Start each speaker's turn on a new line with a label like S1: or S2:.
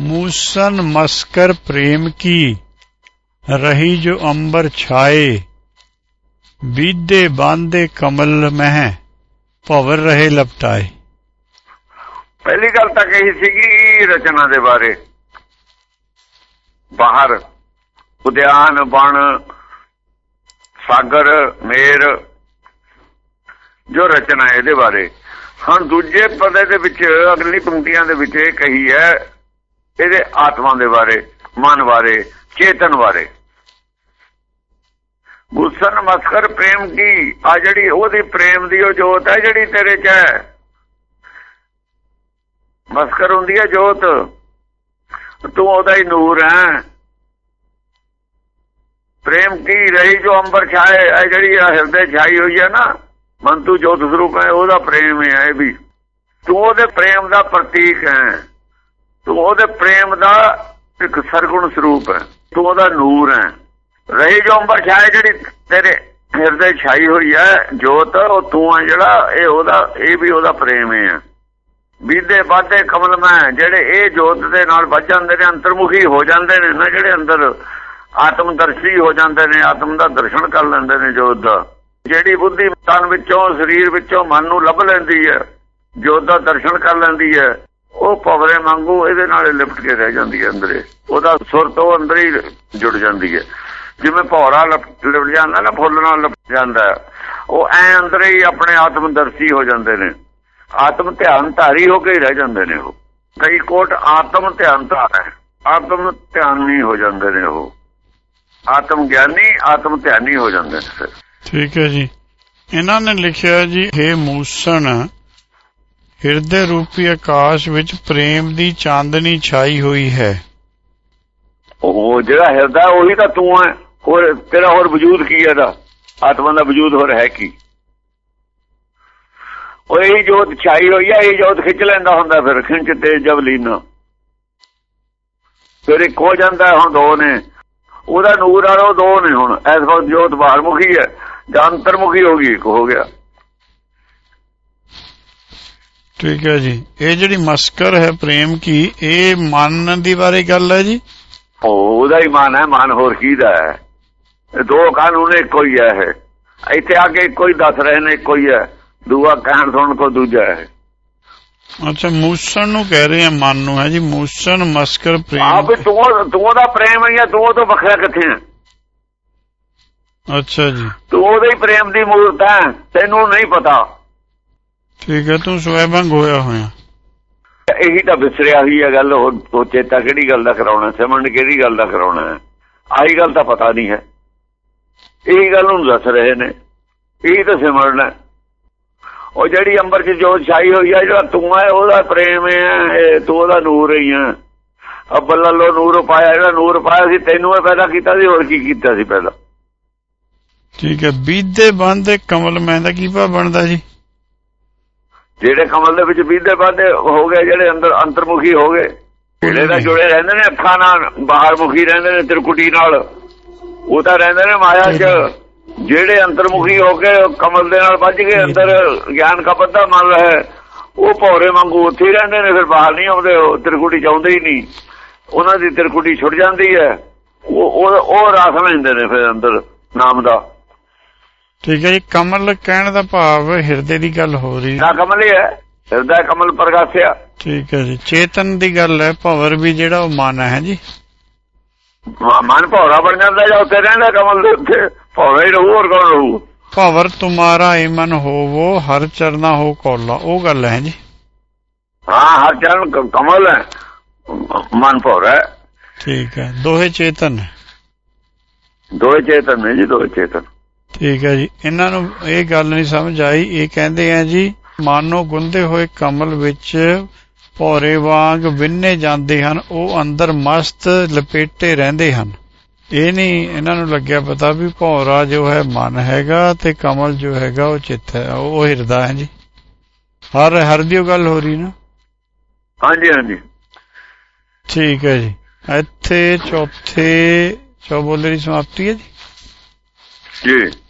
S1: मूसन मस्कर प्रेम की रही जो अंबर छाए बीदे बांधे कमल मह ਭਵਰ ਰਹੇ ਲਪਟਾਏ
S2: ਪਹਿਲੀ ਗੱਲ ਤਾਂ ਕਹੀ ਸੀਗੀ ਰਚਨਾ ਦੇ ਬਾਰੇ ਬਾਹਰ ਉਦਿਆਨ ਬਣ ਸਾਗਰ ਮੇਰ ਜੋ ਰਚਨਾ ਹੈ ਇਹਦੇ ਬਾਰੇ ਹੁਣ ਦੂਜੇ ਪਦੇ ਦੇ ਵਿੱਚ ਅਗਲੀ ਪੰਕਤੀਆਂ ਦੇ ਵਿੱਚ ਇਹ ਕਹੀ ਹੈ ਇਹਦੇ ਆਤਮਾ ਦੇ ਬਾਰੇ, ਮਨ ਬਾਰੇ, ਚੇਤਨ ਬਾਰੇ। ਗੁਸਨ ਮਸਕਰ ਪ੍ਰੇਮ ਕੀ? ਆ ਜਿਹੜੀ ਉਹਦੀ ਪ੍ਰੇਮ ਦੀ ਉਹ ਜੋਤ ਹੈ ਜਿਹੜੀ ਤੇਰੇ ਚ ਹੈ। ਮਸਕਰ ਹੁੰਦੀ ਹੈ ਜੋਤ। ਤੂੰ ਉਹਦਾ ਹੀ ਨੂਰ ਹੈ। ਪ੍ਰੇਮ ਕੀ ਰਹੀ ਜੋ ਅੰਬਰ ਛਾਏ? ਇਹ ਜਿਹੜੀ ਆ ਹਿਰਦੇ ਛਾਈ ਹੋਈ ਹੈ ਨਾ ਮਨ ਤੂੰ ਜੋਤ ਸਰੂਪ ਹੈ, ਉਹਦਾ ਪ੍ਰੇਮ ਹੈ ਇਹ ਵੀ। ਤੂੰ ਉਹਦੇ ਪ੍ਰੇਮ ਦਾ ਪ੍ਰਤੀਕ ਹੈ। ਤੂੰ ਉਹਦੇ ਪ੍ਰੇਮ ਦਾ ਇੱਕ ਸਰਗੁਣ ਸਰੂਪ ਹੈ। ਤੂੰ ਉਹਦਾ ਨੂਰ ਹੈ। ਰਹੀ ਜੋ ਅੰਬਰ ਜਿਹੜੀ ਤੇਰੇ ਹਿਰਦੇ ਛਾਈ ਹੋਈ ਹੈ, ਜੋਤ, ਉਹ ਤੂੰ ਹੈ ਜਿਹੜਾ ਇਹ ਉਹਦਾ, ਇਹ ਵੀ ਉਹਦਾ ਪ੍ਰੇਮ ਹੈ ਬੀਦੇ ਬਾਦੇ ਕਮਲ ਮੈਂ, ਜਿਹੜੇ ਇਹ ਜੋਤ ਦੇ ਨਾਲ ਵੱਜ ਜਾਂਦੇ ਨੇ, ਅੰਤਰਮੁਖੀ ਹੋ ਜਾਂਦੇ ਨੇ ਨਾ, ਜਿਹੜੇ ਅੰਦਰ ਆਤਮ ਦਰਸ਼ੀ ਹੋ ਜਾਂਦੇ ਨੇ, ਆਤਮ ਦਾ ਦਰਸ਼ਨ ਕਰ ਲੈਂਦੇ ਨੇ ਜੋਤ ਦਾ। ਜਿਹੜੀ ਬੁੱਧੀ ਤਨ ਵਿੱਚੋਂ, ਸਰੀਰ ਵਿੱਚੋਂ ਮਨ ਨੂੰ ਲੱਭ ਲੈਂਦੀ ਹੈ, ਜੋਤ ਦਾ ਦਰਸ਼ਨ ਕਰ ਲੈਂਦੀ ਹੈ। ਉਹ ਪਵਰੇ ਵਾਂਗੂ ਇਹਦੇ ਨਾਲ ਲਿਪਟ ਕੇ ਰਹਿ ਜਾਂਦੀ ਹੈ ਅੰਦਰੇ। ਉਹਦਾ ਸੁਰਤ ਉਹ ਅੰਦਰ ਹੀ ਜੁੜ ਜਾਂਦੀ ਹੈ। ਜਿਵੇਂ ਭੌਰਾ ਲਿਪਟ ਜਾਂਦਾ ਨਾ, ਫੁੱਲ ਨਾਲ ਲਿਪਟ ਜਾਂਦਾ। ਉਹ ਐ ਅੰਦਰ ਹੀ ਆਪਣੇ ਆਤਮਦਰਸ਼ੀ ਹੋ ਜਾਂਦੇ ਨੇ। ਆਤਮ ਧਿਆਨ ਧਾਰੀ ਹੋ ਕੇ ਰਹਿ ਜਾਂਦੇ ਨੇ ਉਹ। ਕਈ ਕੋਟ ਆਤਮ ਧਿਆਨ ਧਾਰ ਹੈ। ਆਤਮ ਧਿਆਨ ਨਹੀਂ ਹੋ ਜਾਂਦੇ ਨੇ ਉਹ। ਆਤਮ ਗਿਆਨੀ, ਆਤਮ ਧਿਆਨੀ ਹੋ ਜਾਂਦੇ ਨੇ ਫਿਰ।
S1: ਠੀਕ ਹੈ ਜੀ। ਇਹਨਾਂ ਨੇ ਲਿਖਿਆ ਜੀ हे ਮੂਸਣ ਹਿਰਦੇ ਰੂਪੀ ਆਕਾਸ਼ ਵਿੱਚ ਪ੍ਰੇਮ ਦੀ ਚਾਂਦਨੀ ਛਾਈ ਹੋਈ ਹੈ।
S2: ਉਹ ਜਿਹੜਾ ਹਿਰਦਾ ਉਹੀ ਤਾਂ ਤੂੰ ਹੈ। ਹੋਰ, ਤੇਰਾ ਹੋਰ ਵਜੂਦ ਕੀ ਹੈ ਦਾ ਆਤਮਾ ਦਾ ਵਜੂਦ ਹੋਰ ਹੈ ਕੀ? ਉਹ ਇਹ ਜੋਤ ਛਾਈ ਹੋਈ ਹੈ, ਇਹ ਜੋਤ ਖਿੱਚ ਲੈਂਦਾ ਹੁੰਦਾ ਫਿਰ, ਖਿੰਚ ਤੇ ਜਵਲੀਨ। ਫਿਰ ਇੱਕ ਹੋ ਜਾਂਦਾ ਹੁਣ ਦੋ ਨੇ। ਉਹਦਾ ਨੂਰ ਵਾਲਾ ਉਹ ਦੋ ਨੇ ਹੁਣ। ਇਸ ਵਕਤ ਜੋਤ ਬਾਹਰ ਮੁਖੀ ਹੈ, ਜਾਂ ਅੰਤਰਮੁਖੀ ਹੋ ਗਈ, ਇੱਕ ਹੋ ਗਿਆ।
S1: ਠੀਕ ਹੈ ਜੀ। ਇਹ ਜਿਹੜੀ ਮਸਕਰ ਹੈ ਪ੍ਰੇਮ ਕੀ ਇਹ ਮਨ ਦੀ ਬਾਰੇ ਗੱਲ ਹੈ ਜੀ?
S2: ਉਹ ਉਹਦਾ ਹੀ ਮਨ ਹੈ ਮਨ ਹੋਰ ਕੀ ਦਾ ਹੈ? ਇਹ ਦੋ ਕਾਨੂੰਨ ਇੱਕੋ ਹੀ ਹੈ ਇੱਥੇ ਆ ਕੇ ਹੀ ਦੱਸ ਰਹੇ ਨੇ ਇੱਕੋ ਹੀ ਦੂਆ ਕਹਿਣ ਸੁਣ ਕੋ ਦੂਜਾ ਹੈ।
S1: ਅੱਛਾ ਮੂਸਣ ਨੂੰ ਕਹਿ ਰਹੇ ਆ ਮਨ ਨੂੰ ਹੈ ਜੀ। ਮੂਸਣ ਮਸਕਰ
S2: ਆ
S1: ਪ੍ਰੇਮ
S2: ਵੀ ਤੂੰ ਤੂੰ ਉਹਦਾ ਪ੍ਰੇਮ ਹੈ ਜਾਂ ਤੂੰ ਤੋਂ ਵੱਖਰਾ ਕਿੱਥੇ ਹੈ
S1: ਅੱਛਾ ਜੀ।
S2: ਤੂੰ ਉਹਦੇ ਹੀ ਪ੍ਰੇਮ ਦੀ ਮੂਰਤ ਹੈ ਤੈਨੂੰ ਨਹੀਂ ਪਤਾ।
S1: ਠੀਕ ਹੈ ਤੂੰ ਸਵੈਭੰਗ ਹੋਇਆ ਹੋਇਆ।
S2: ਇਹੀ ਤਾਂ ਵਿਸਰਿਆ ਹੋਈ ਹੈ ਗੱਲ ਹੋਰ ਚੇਤਾ ਕਿਹੜੀ ਗੱਲ ਦਾ ਕਰਾਉਣਾ ਸਮਝ ਕਿਹੜੀ ਗੱਲ ਦਾ ਕਰਾਉਣਾ ਹੈ? ਆਹੀ ਗੱਲ ਤਾਂ ਪਤਾ ਨਹੀਂ ਹੈ। ਇਹੀ ਗੱਲ ਨੂੰ ਦੱਸ ਰਹੇ ਨੇ। ਇਹੀ ਤਾਂ ਸਿਮਰਨਾ ਹੈ। ਉਹ ਜਿਹੜੀ ਅੰਬਰ 'ਚ ਜੋਤ ਛਾਈ ਹੋਈ ਹੈ ਜਿਹੜਾ ਤੂੰ ਹੈ ਉਹਦਾ ਪ੍ਰੇਮ ਹੈ ਇਹ ਤੂੰ ਉਹਦਾ ਨੂਰ ਹੀ ਹੈ। ਅੱਬਲ ਅੱਲੋ ਨੂਰ ਪਾਇਆ ਜਿਹੜਾ ਨੂਰ ਪਾਇਆ ਸੀ ਤੈਨੂੰ ਇਹ ਪੈਦਾ ਕੀਤਾ ਸੀ ਹੋਰ ਕੀ ਕੀਤਾ ਸੀ ਪੈਦਾ?
S1: ਠੀਕ ਹੈ ਬੀਦੇ ਬੰਦੇ ਕਮਲ ਮੈਂ ਦਾ ਕੀ ਭਾ ਬਣਦਾ ਜੀ?
S2: ਜਿਹੜੇ ਕਮਲ ਦੇ ਵਿੱਚ ਬੀਦੇ ਬਾਦੇ ਹੋ ਗਏ, ਜਿਹੜੇ ਅੰਦਰ ਅੰਤਰਮੁਖੀ ਹੋ ਗਏ। ਜਿਹੜੇ ਤਾਂ ਜੁੜੇ ਰਹਿੰਦੇ ਨੇ, ਅੱਖਾਂ ਨਾਲ ਬਾਹਰ ਮੁਖੀ ਰਹਿੰਦੇ ਨੇ, ਤਿਰਕੁਟੀ ਨਾਲ। ਉਹ ਤਾਂ ਰਹਿੰਦੇ ਨੇ ਮਾਇਆ 'ਚ। ਜਿਹੜੇ ਅੰਤਰਮੁਖੀ ਹੋ ਕੇ ਕਮਲ ਦੇ ਨਾਲ ਵੱਜ ਕੇ ਅੰਦਰ ਗਿਆਨ ਦਾ ਪੱਤਾ ਮੰਨ ਰਿਹਾ ਉਹ ਭੌਰੇ ਵਾਂਗੂ ਉੱਥੇ ਰਹਿੰਦੇ ਨੇ, ਫਿਰ ਬਾਹਰ ਨਹੀਂ ਆਉਂਦੇ, ਉਹ ਤਿਰਕੁਟੀ ਚਾਹੁੰਦੇ ਹੀ ਨਹੀਂ। ਉਹਨਾਂ ਦੀ ਤਿਰਕੁਟੀ ਛੁੱਟ ਜਾਂਦੀ ਹੈ। ਉਹ ਉਹ ਉਹ ਲੈਂਦੇ ਨੇ ਫਿਰ ਅੰਦਰ ਨਾਮ ਦਾ।
S1: ਠੀਕ ਹੈ ਜੀ ਕਮਲ ਕਹਿਣ ਦਾ ਭਾਵ ਹਿਰਦੇ ਦੀ ਗੱਲ ਹੋ ਰਹੀ।
S2: ਨਾ ਕਮਲ ਹੀ ਹੈ ਹਿਰਦਾ ਕਮਲ ਪ੍ਰਗਾਸਿਆ।
S1: ਠੀਕ ਹੈ ਜੀ ਚੇਤਨ ਦੀ ਗੱਲ ਹੈ ਭਵਰ ਵੀ ਜਿਹੜਾ ਉਹ ਮਨ ਹੈ ਜੀ।
S2: ਮਨ ਭੌਰਾ ਬਣ ਜਾਂਦਾ ਜਾਂ ਉੱਥੇ ਰਹਿੰਦਾ ਕਮਲ ਦੇ ਉੱਤੇ ਭੌਰਾ ਹੀ ਰਹੂ ਹੋਰ ਕੌਣ ਰਹੂ?
S1: ਭਵਰ ਤੁਮਾਰਾ ਮਨ ਹੋਵੋ ਹਰ ਚਰਨਾ ਹੋ ਕੋਲਾ ਉਹ ਗੱਲ ਹੈ ਜੀ।
S2: ਹਾਂ ਹਰ ਚਰਨ ਕਮਲ ਹੈ ਮਨ ਭੌਰਾ ਹੈ।
S1: ਠੀਕ ਹੈ ਦੋਹੇ ਚੇਤਨ ਹੈ।
S2: ਦੋਏ ਚੇਤਨ ਨੇ ਜੀ ਦੋਏ ਚੇਤਨ।
S1: ਠੀਕ ਹੈ ਜੀ। ਇਹਨਾਂ ਨੂੰ ਇਹ ਗੱਲ ਨਹੀਂ ਸਮਝ ਆਈ। ਇਹ ਕਹਿੰਦੇ ਆ ਜੀ ਮਾਨੋ ਗੁੰਦੇ ਹੋਏ ਕਮਲ ਵਿੱਚ ਭੌਰੇ ਵਾਂਗ ਵਿੰਨੇ ਜਾਂਦੇ ਹਨ। ਉਹ ਅੰਦਰ ਮਸਤ ਲਪੇਟੇ ਰਹਿੰਦੇ ਹਨ। ਇਹ ਨਹੀਂ ਇਹਨਾਂ ਨੂੰ ਲੱਗਿਆ ਪਤਾ ਵੀ ਭੌਰਾ ਜੋ ਹੈ ਮਨ ਹੈਗਾ ਤੇ ਕਮਲ ਜੋ ਹੈਗਾ ਉਹ ਚਿੱਤ ਹੈ। ਉਹ ਹਿਰਦਾ ਹੈ ਜੀ। ਹਰ ਹਰ ਦੀ ਗੱਲ ਹੋ ਰਹੀ ਨਾ?
S2: ਹਾਂਜੀ ਹਾਂਜੀ।
S1: ਠੀਕ ਹੈ ਜੀ। ਇੱਥੇ ਚੌਥੇ ਚੌਬੋਲੇ ਦੀ ਸਮਾਪਤੀ ਹੈ ਜੀ।
S2: ਜੀ।